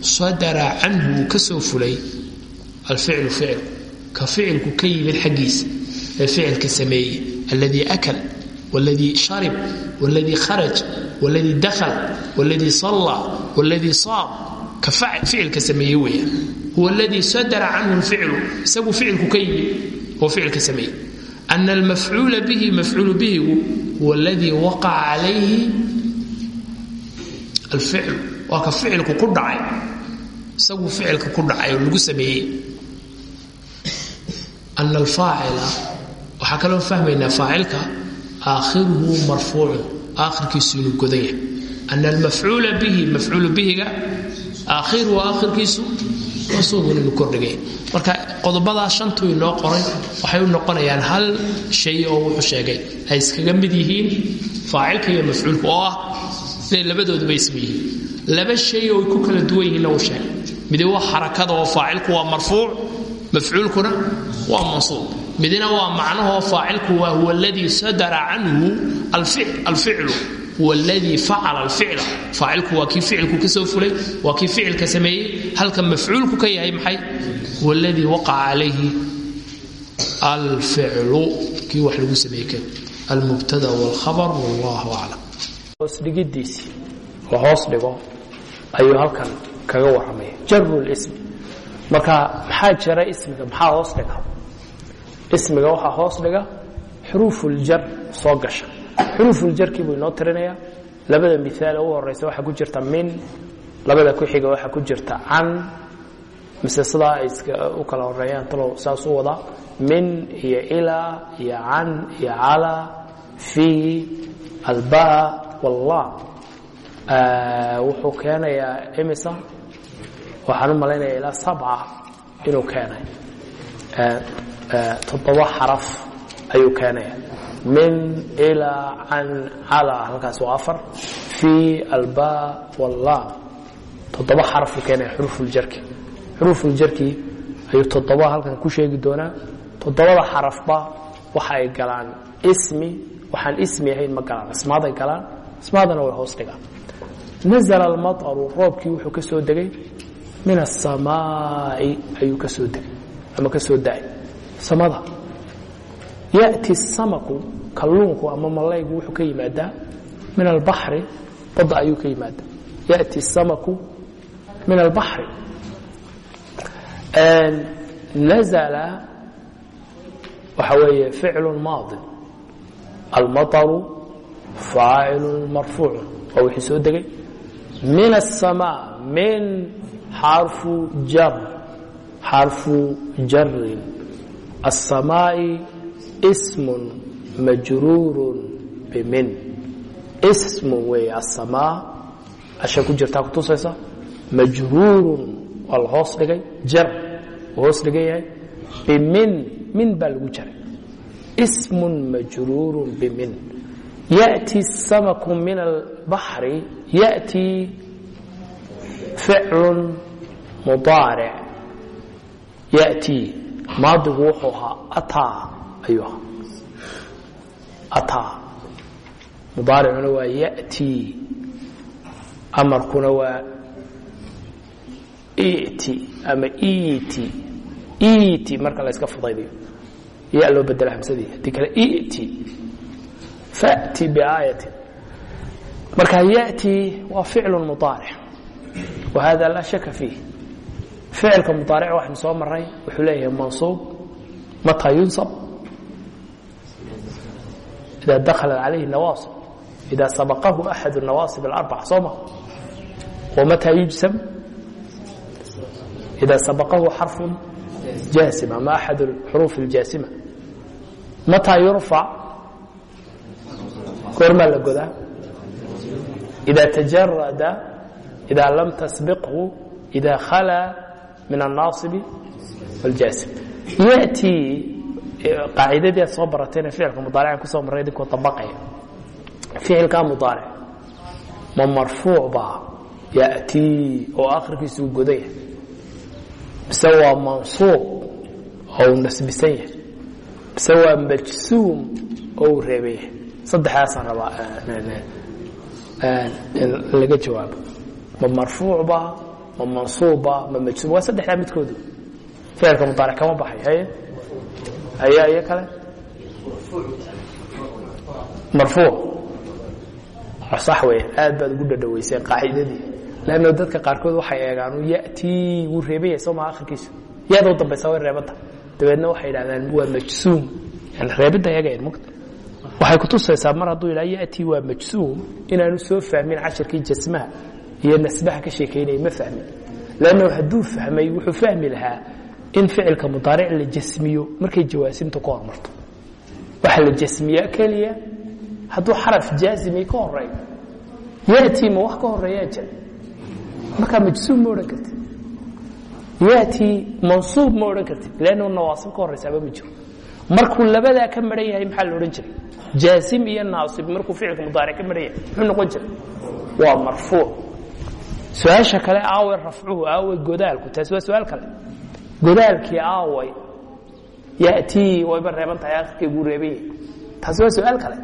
sadara canhu uu ka soo fulay alficlu ficil ka ficilku ka yimid xaggiisa ee ficilka sameeye aladii akal wladii sharib wladii kharaj wladii dakal wladii salla wladii saam ka ficilka sameeye weyaan huwa ladii sadara canhu lficilu isagu ficilku ka yimid oo ficilka sameeye ana almafcuula bihi mafcuulu bihigu huwa aladii waqaca calayhi alficlu waa ka ficilku ku dhacay isagu ficilka ku dhacay oo lagu sameeyey ana alfaacila waxaa kaloo fahmaynaa faacilka aakhiruhu marfuucun aakhirkiisu inuu godan yahay ana almafcuula bihi mafcuulu bihiga aakhiruhu aakhirkiisu kordhigay marka qodobadaa shantuu inoo qoray waxay u noqonayaan hal shay oo wuxuu sheegay ay iskaga mid yihiin faacilka iyo mafcuulka oo ah inay labadooduba ismi yihiin. Laba shay oo ku kala duwan yihiinna uu sheegay. Midi waa xarakada oo faacilku waa marfuuc mafcuulkuna waa mansuub. Midna waa macnahoo faacilku waa huwa aladii sadara canhu alficlu huwa aladii facala alficla faacilku waa kii ficilku ka soo fulay waa kii ficilka sameeyey halka mafcuulku ka yahay maxay huwa aladii waqaca calayhi alficlu kii wax lagu sameeyey kan almubtada wاlkhabar wallahu aclam hoosdhigidiisii la hoos dhigo ayuu halkan kaga warramaya jaru lismi marka maxaa jira ismiga maxaa hoos dhiga ismiga waxaa hoos dhiga xuruufuljar soo gasha xuruufuljarkii buu inoo tirinayaa. Labada miaal u horeysa waxaa ku jirta min labada ku xiga waxaa ku jirta can mise sidaa ay u kala horeeyaan talow saas u wada. Min iyo ilaa iyo can iyo calaa fii albaa wallah wuxuu keenayaa imisa? Waxaan u malaynaya ilaa sabca inuu keenay. Toddoba xaraf ayuu keenaya min ilaa can calaa halkaas waa afar fii albaa wallah toddoba xarafuu keenaya xuruufuljarki xuruufuljarki ayuu toddoba halkan ku sheegi doonaa. Toddobada xarafba waxa ay galaan ismi waxaan ismi ahayn ma galaan ismaaday galaan ismaadana way hoos dhigaan. Nazla almaطru roobkii wuxuu ka degay min aلsamaa'i ayuu ka soo degay ama ka soo samada yأti الsamaku kalluunku ama malaygu wuxuu ka yimaadaa min albaxri badda ayuu ka yimaadaa yأti الsamaku min albaxri nazla waxa weeye ficlu maadi almaطru faacilu marfuucu waa wixii soo degay min الsamاء min xarfu jar xarfu jarin الsamaaءi sm majruur bmin sm wey aلsamaa asha ku jirtaa kutusaysa majruurun waa la hoos dhigay jar hoos dhigan yahay bimin min baa lagu jaray sm majruur bmin yأti الsamku min albaxri yأti ficlu mudaaric yأtii maadigu wuxuu ahaa ataa ayuu ahaa ataa mudaaricuna waa yأtii amarkuna waa iti ama iti iti marka la yska fudaydayo ya loo bedela hamsadii haddii kale iti fأti biaayatin marka yأtii waa ficlu mudaaric wa hada laa shaka fiih ficilka mudaaric waxaynu soo maray wuxuu leeyahay mansuub mataa yunsab ida dakhalat calayhi nawaasib ida sabaqahu axad nawaasib اlarbac soo ma wamataa yujsam ida sabaqahu xarfu jaasim ama axad xuruuf اljaasima mataa yurfac goormaa la godaa ida tajarada ida lam tasbiqhu ida khalaa min الnaasibi wاljaasim yatii qaacidadii aad soo baratayna ficilka mudaarican ku soo marray idinkoo abaqaya ficilkaa mudaaric ma marfuuc baa yatii oo akhirkiisu godan yahay mise waa mansuub oo uu nasbisan yahay. Mise waa majsuum oo uu reeban yahay. Saddexdaasaan rabaa in laga jawaabo. Ma marfuucba ma mansuubba ma majsuum waa saddexdaa midkoodu ficilka mudaaric kama baxay haye iyo kale? Marfuuc sax weya aad baad ugu dhadhawayseen qaacidadii. Lanno dadka qaarkood waxay eegaan yatii wuu reeban yahay soo maa akhirkiisu yaadoo dambaysa way reebanta. Dabeedna waxay idhahdaan waa majsuum reebidda eegayan mugta. Waxay kutusaysaa mar hadduu yidhaha yatii waa majsuum inaanu soo fahmin cashirkii jasmaha iyo nasbaha ka sheekaynaya ma fahmin. Lanno hadduu fahmay wuxuu fahmi lahaa in ficilka mudaaric la jasmiyo markay jawaasimtu ka hormarto waxaa la jasmiyaa keliya hadduu xaraf jaazimay ka horeeyo yatii ma wax ka horeeyaa jira. Markaa majsuum ma odhan kartid. Yatii mansuub ma odhan kartid. Lanno nawaasib ka horraysaaba ma jiro. Markuu labadaa ka maran yahay maxaa la odhan jiray? Jaasim iyo naasib markuu ficilka mudaaric ka maran yahay muxuu noqon jiray? Waa marfuuc su'aasha kale aaway rafcuhu aaway godaalku taasi waa su'aal kale godaalkii aaway yatii wayba reeban tahay akhirkii buu reebaya taasi waa su'aal kale.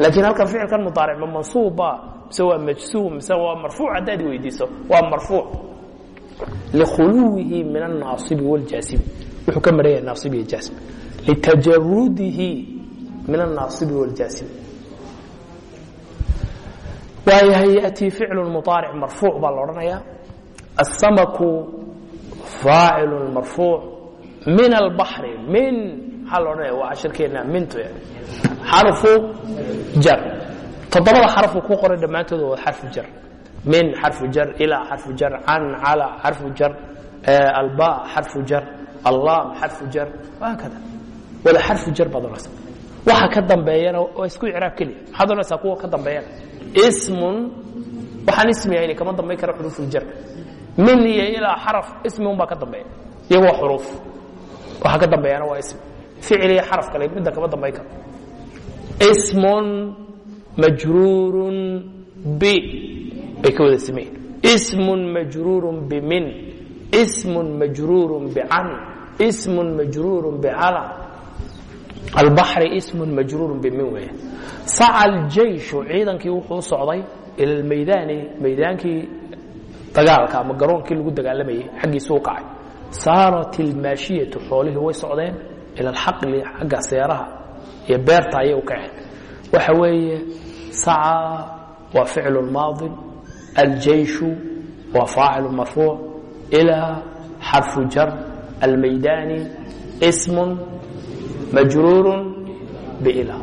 Laakiin halkan ficilkan mudaaric ma mansuubba mise waa majsuum mise waa marfuuc? Haddaad weydiiso waa marfuuc. Likhuluwihi min alnaasibi wاljaasibi wuxuu ka maran yahay naasibi iyo jaasib litajarudihi min alnaasibi wاljaasibi waayahay yatii ficlu mudaaric marfuuc baa la odhanayaa. Asamaku faacilu marfuuc min albaxri min maxaa la odhanaya waa cashirkeena mintu xarfu jar toddobada xarafuu ku qoray dhammaantooda waa xarfu jar min xarfu jar ilaa xarfu jar can cala xarfu jar alba xarfu jar allaam xarfu jar haakada wada xarfu jar baad odhanaysa waxa ka dambeeyana waa isku icraab keliya maxaad odhanaysaa kuwa ka dambeeyana ismun waxaan ismi ahayni kama dambayn kara xuruufuljar min iyo ilaa xaraf ismi un baa ka dambeeya. Iyagu waa xuruuf. Waxa ka dambeeyana waa ismi. Ficil iyo xaraf kale midda kama dambayn karo. Ismun majruurun bi. Bay ka wada sameeyin ismun majruurun bimin ismun majruurun bican ismun majruurun bicala albaxri ismun majruurun bimin weeye saca aljayshu ciidankii wuxuu socday ila almaydaani maydaankii dagaalka ama garoonkii lagu dagaalamayay xaggiisu u kacay. Saarat ilmaashiyatu xoolihii way socdeen ila alxaqli xagga seeraha iyo beerta ayay u kaceen. Waxa weeye saca waa ficlu maadin aljayshu waa faacilu marfuuc ilaa xarfu jar almaydaani ismun majruurun bila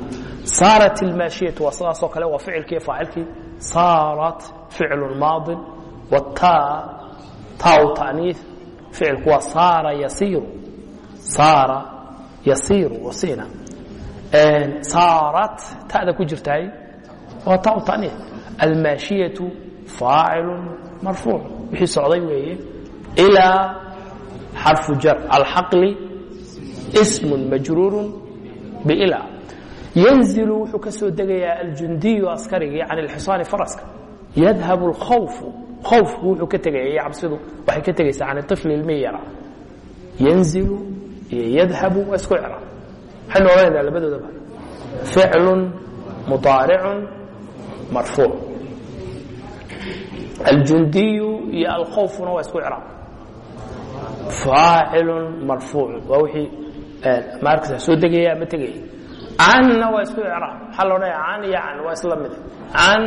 saarat ilmaashiyatu waa sidaasoo kale waa ficilkii faacilkii. Saarat ficlu maadin wtaa taau taniif ficilku waa saara yasiiru saara yasiiru wasiina saarat tada ku jirtahay waa taau taniif almaashiyatu faacilu marfuuc wixii socday weeye. Ilaa xarfu jar. Alxaqli ismun majruurun bila yanzilu wuxuu ka soo degayaa aljundiyu askarigii can ilxisaani faraska. Yadhabu khawfku wuxuu ka tegaya iyo cabsidu waxay ka tegaysaa can ifli ilmihi yara yanzilu iyo yadhabu waa isku icraab maxaynu odhanaynaa labadoodaba ficlun mudaaricun marfuuc aljundiyu iyo alkhawfuna waa isku icraab faacilun marfuuc waa wixii maarkasa soo degaya ama tegaya canna waa isku icraab maxaa la odhanaya can iyo can waa isla mid can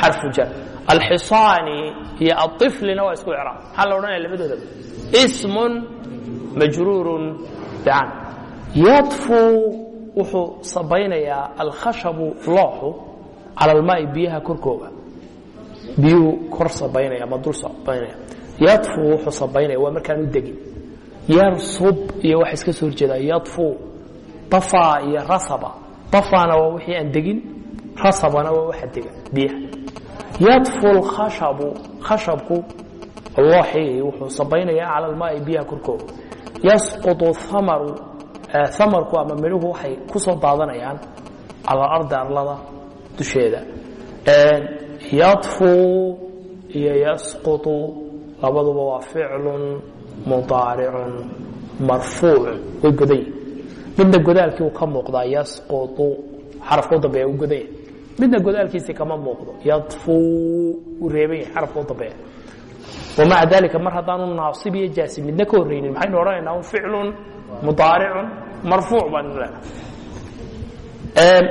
xarfu jar alxisaani iyo aiflina waa isku icraab maxaa la odhanaya labadoodaba ismun majruurun bican yadfuu wuxuu sabaynayaa alkhashabu looxu cala almaai biyaha korkooga biyuhu kor sabaynaya ama dul sabaynaya yadfuu wuxuu sabaynaya waa markaan u degin yarsub iyo waxa iska soo horjeedaa yadfuu dafaa iyo rasaba dafaana waa wixii aan degin rasabana waa waxa dega biyaha yadfu lkhashabu khashabku looxii wuxuu sabaynayaa cala almaai biyaha korkooda yasqutu amaru amarku ama midhuhu waxay ku daadanayaan cala alardi arlada dusheeda. Yadfuu iyo yasqutu labaduba waa ficlun mudaaricun marfuucun way godayi midna godaalkii uu ka muuqdaa yasqutu xarafka u dambeeya uu godaya midna godaalkiisi kama muuqdo. Yadfuu uu reeban yahay xarafka u dambeeya wamaca dalika mar haddaanu naasib iyo jaasi midna ka horraynin maxaynu odhanaynaa? Un ficlun mudaaricun marfuuc baanu leenahay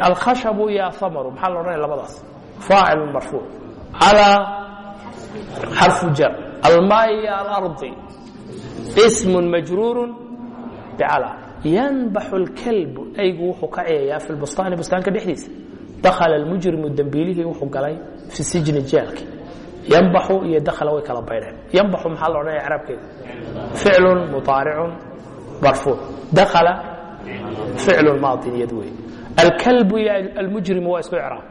alkhashabu iyo aamaru maxaa la odhanaya labadaas? Faacilun marfuuc. Calaa xarfu jar. Almaa iyo alardi ismun majruurun bicala yanbaxu اlkalbu aygu wuxuu ka ciyayaa fi lbustaani bustaanka dhexdiisa dakhala almujrimu dembiilihii wuxuu galay fi sijni jeelki yanbaxu iyo dakhala way kala baydheen yanbaxu maxaa la odhanaya craabkeeda ficlun mudaaricun marfuuc dakhala ficlun maadin yad wey alkalbu iyo almujrimu waa isku icraab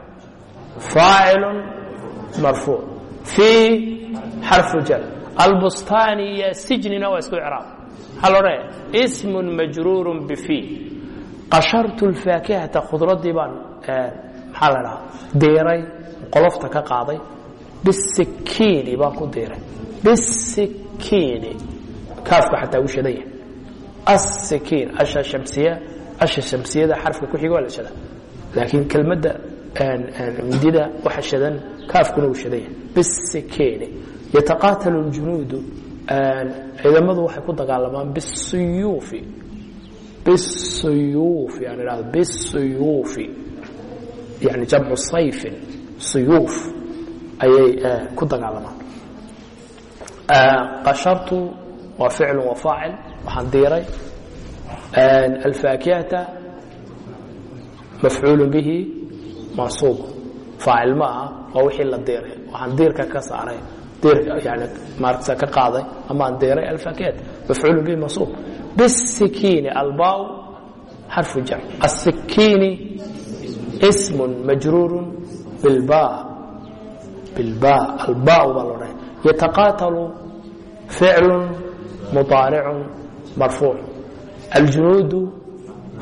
faacilun marfuuc fii xarfu jar albustaani iyo sijnina waa isku icraab maxaa la odhanaya ismun majruurun bifii qashartu lfaakihata khudradii baan maxaa la dhahaa diiray qolofta ka qaaday bisikiini baan ku diiray. Bisikiini kaafka xataa uu shadan yahay. Asikiin asha shamsiya asha shamsiyada xarfka ku xiga waa la shadaa. Laakiin kelmadda midida waxa shadan kaafkuna uu shadan yahay. Bisikiini yataqaatalu ljunuudu ciidamadu waxay ku dagaalamaan bisuyuufi. Bisuyuufi aan idhahdo bisuyuufi yani jamcu sayfin suyuuf ayay ku dagaalamaan qashartu waa ficlu wa faacil waxaan diiray. Alfaakihata mafcuul bihi mansuub faacil ma aha waa wixii la diiray. Waxaan diirka ka saaray. Diirka yani maaragta ka qaaday ama aan diiray alfakeed mafcuulu bihi mansuub bisikiini albaaw xarfu jar. Asikiini sm majruur biba alba baa loodha yataqaatalu ficlu muaaricu marfuuc. Aljunuudu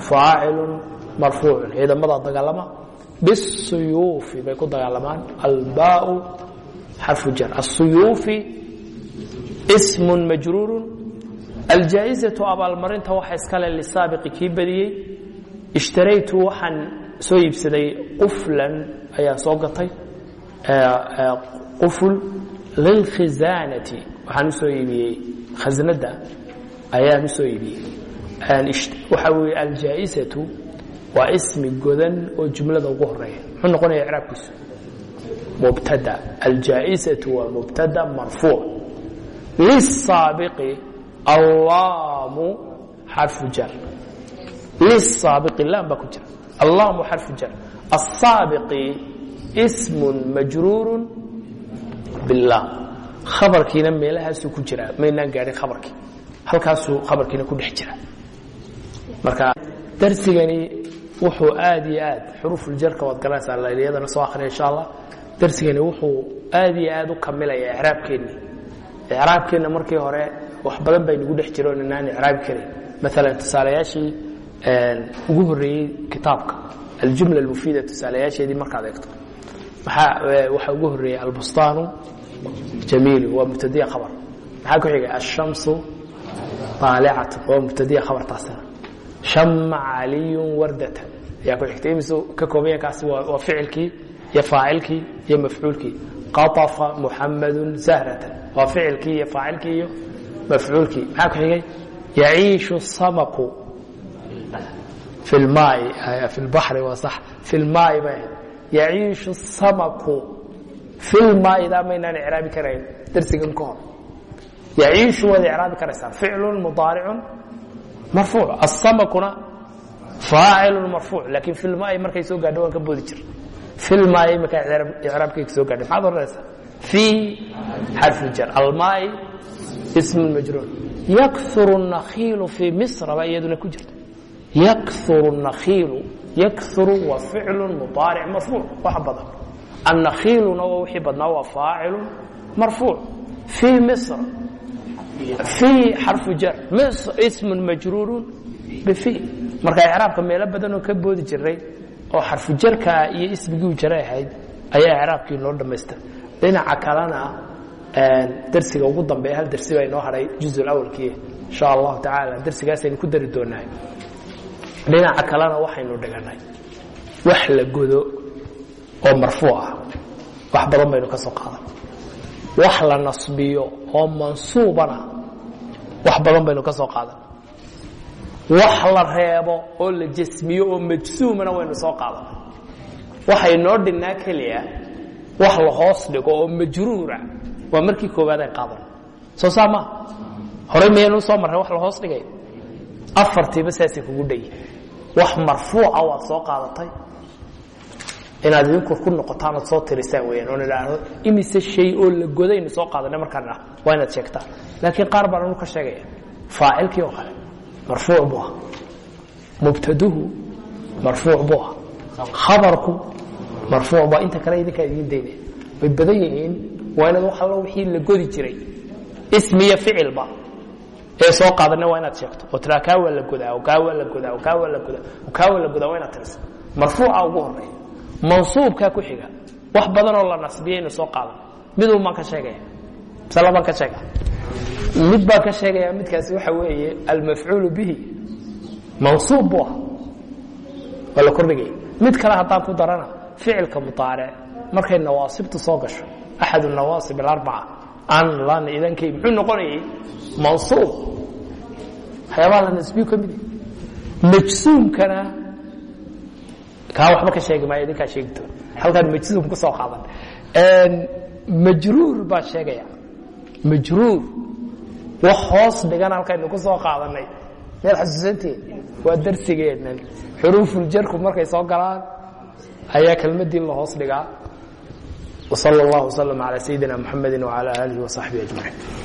faacilu marfuucu ciidamadaa dagaalama bisuyuufi bay ku dagaalamaan. Albaau xarfu jar. Asuyuufi smu majruuru aljaa'izatu abaalmarinta waxa iskale lisaabiqi kii badiyey. Ishtaraytu waxaan soo iibsaday quflan ayaa soo gatay quful lilkhizaanati waxaan u soo iibiyey khasnadda ayaan u soo iibiyey. Waxaa weeye aljaa'isatu waa ismi godan oo jumlada ugu horreeya muxuu noqonaya icraabkiisu? Mubtada. Aljaa'isatu waa mubtada marfuuc lisaabiqi allaamu xarfu jar lisaabiqi laam baa ku jira allaamu xarfu jar asaabiqi ismun majruuru bilaam khabarkiina meelahaasuu ku jiraa maynaan gaadhin khabarkii halkaasuu khabarkiina ku dhex jira marka darsigani wuxuu aad iyo aad xuruufuljarka waad garanaysaa layliyadana soo akhriya insha allah darsigani wuxuu aad iyo aad u kamilaya icraabkeennii icraabkeenna markii hore wax badan bay nagu dhex jiro inaan icraabi karin maalan tusaalayaashii ugu horeeyey kitaabka aljumla almufiida tusaalayaasheedii markaad eegto. Waxaa ugu horeeyey albustaanu jamiilu waa mubtadiya khabar. Maxaa ku xigay? Ashamsu aalicatu waa mubtadiya khabartaasina shama caliyun wardatan. Ayaa ku xigtay. Imisu ka koobanyankaasi waa ficilkii iyo faacilkii iyo mafcuulkii. Qaطafa muxamadu zahratan. Waa ficilkii iyo faacilkii iyo mafcuulkii. Maxaa ku xigay? Yaciishu samaku imaai waa sa i maai bay ahayd yaciishu samaku filmaaidaa maynaan icraabi karayn darsigan ka hor yaciishu waad icraabi karaysaa ficlu mudaaricu marfuuc asamakuna faacilu marfuuc laakiin filmaai markay soo gaadho waan ka boodi jir filmaai markaa icraabkayka soo gaadho maxaad odhanaysaa fii xarfu jar almaai ismu majruur yakuru nakiilu fii misra baa iyaduna ku jirta yakuru nakiilu yakuru waa ficlu mubaaric marfuuc. Wax badan. Annakiiluna waa wixii badnaa waa faacilun marfuuc. Fii misr. Fii xarfu jar. Ismun majruurun bifi marka icraabka meelo badanoo ka boodi jiray oo xarfu jarkaa iyo ismigii u jara ahayd ayaa icraabkii loo dhammaystira dhinaca kalena darsiga ugu dambeeya hal darsi baa inoo hadhay juzu awalkii insha allahu tacaala darsigaasaynu ku dari doonaa dhinaca kalena waxaynu dhiganay wax la godo oo marfuuc ah. Wax badan baynu ka soo qaadan wax la nasbiyo oo mansuubana wax badan baynu ka soo qaadan wax la reebo oo la jasmiyo oo majsuumana waynu soo qaadan waxay noo dhignaa keliya wax la hoos dhigo oo majruura waa markii koowaad ay qaadan soo saa maa horey miyaynu soo marray wax la hoos dhigay? Afartiiba saasay kugu dhayi wax marfuuca waad soo qaadatay. Inaad idinku ku noqotaan ood soo tirisaan weyaan oon idhaahdo imise shay oo la godaynu soo qaadanay markaan ah waa inaad sheegtaan laakiin qaar baan anu ka sheegaya faacilkii oo kale marfuuc buu ah mubtaduhu marfuuc buu ah khabarku marfuuc baa inta kale idinkaa idiin daynaya way badan yihiin waa inaad wax allo wixii la godi jiray. Ismiyo ficilba ee soo qaadanay waa inaad sheegto oo tiraa kaa waa la godaa oo kaa waa la godaa oo kaa waa la godaa oo kaa waa la godaa waa inaad tirisa marfuuca ugu horreeya mansuubkaa ku xiga wax badan oo la nasbiyaynu soo qaadan. Midun baan ka sheegaya mise labaan ka sheega mid baan ka sheegaya midkaasi waxa weeye almafcuulu bihi mansuub buu ah. Waa la kordhigaya mid kale haddaan ku darana ficilka muaaric markay nawaasibtu soo gasho axad nawaasib alarbaca an lan idankay muxuu noqonayay? Mansuub. Waxyaabaha la nasbiyu ka mid majsuumkana kaa waxba ka sheegi maayo idinkaa sheegi doon halkaan majsuum ku soo qaadan. Majruur baan sheegaya. Majruur. Wax hoos dhigan halkaynu ku soo qaadanay miyaad xasuusantiin waa darsigeennan xuruufuljarku markay soo galaan ayaa kelmaddii la hoos dhigaa wsal اllah wslm calى sayidina mxamedi wcalى alihi وصaxbihi ajmaciin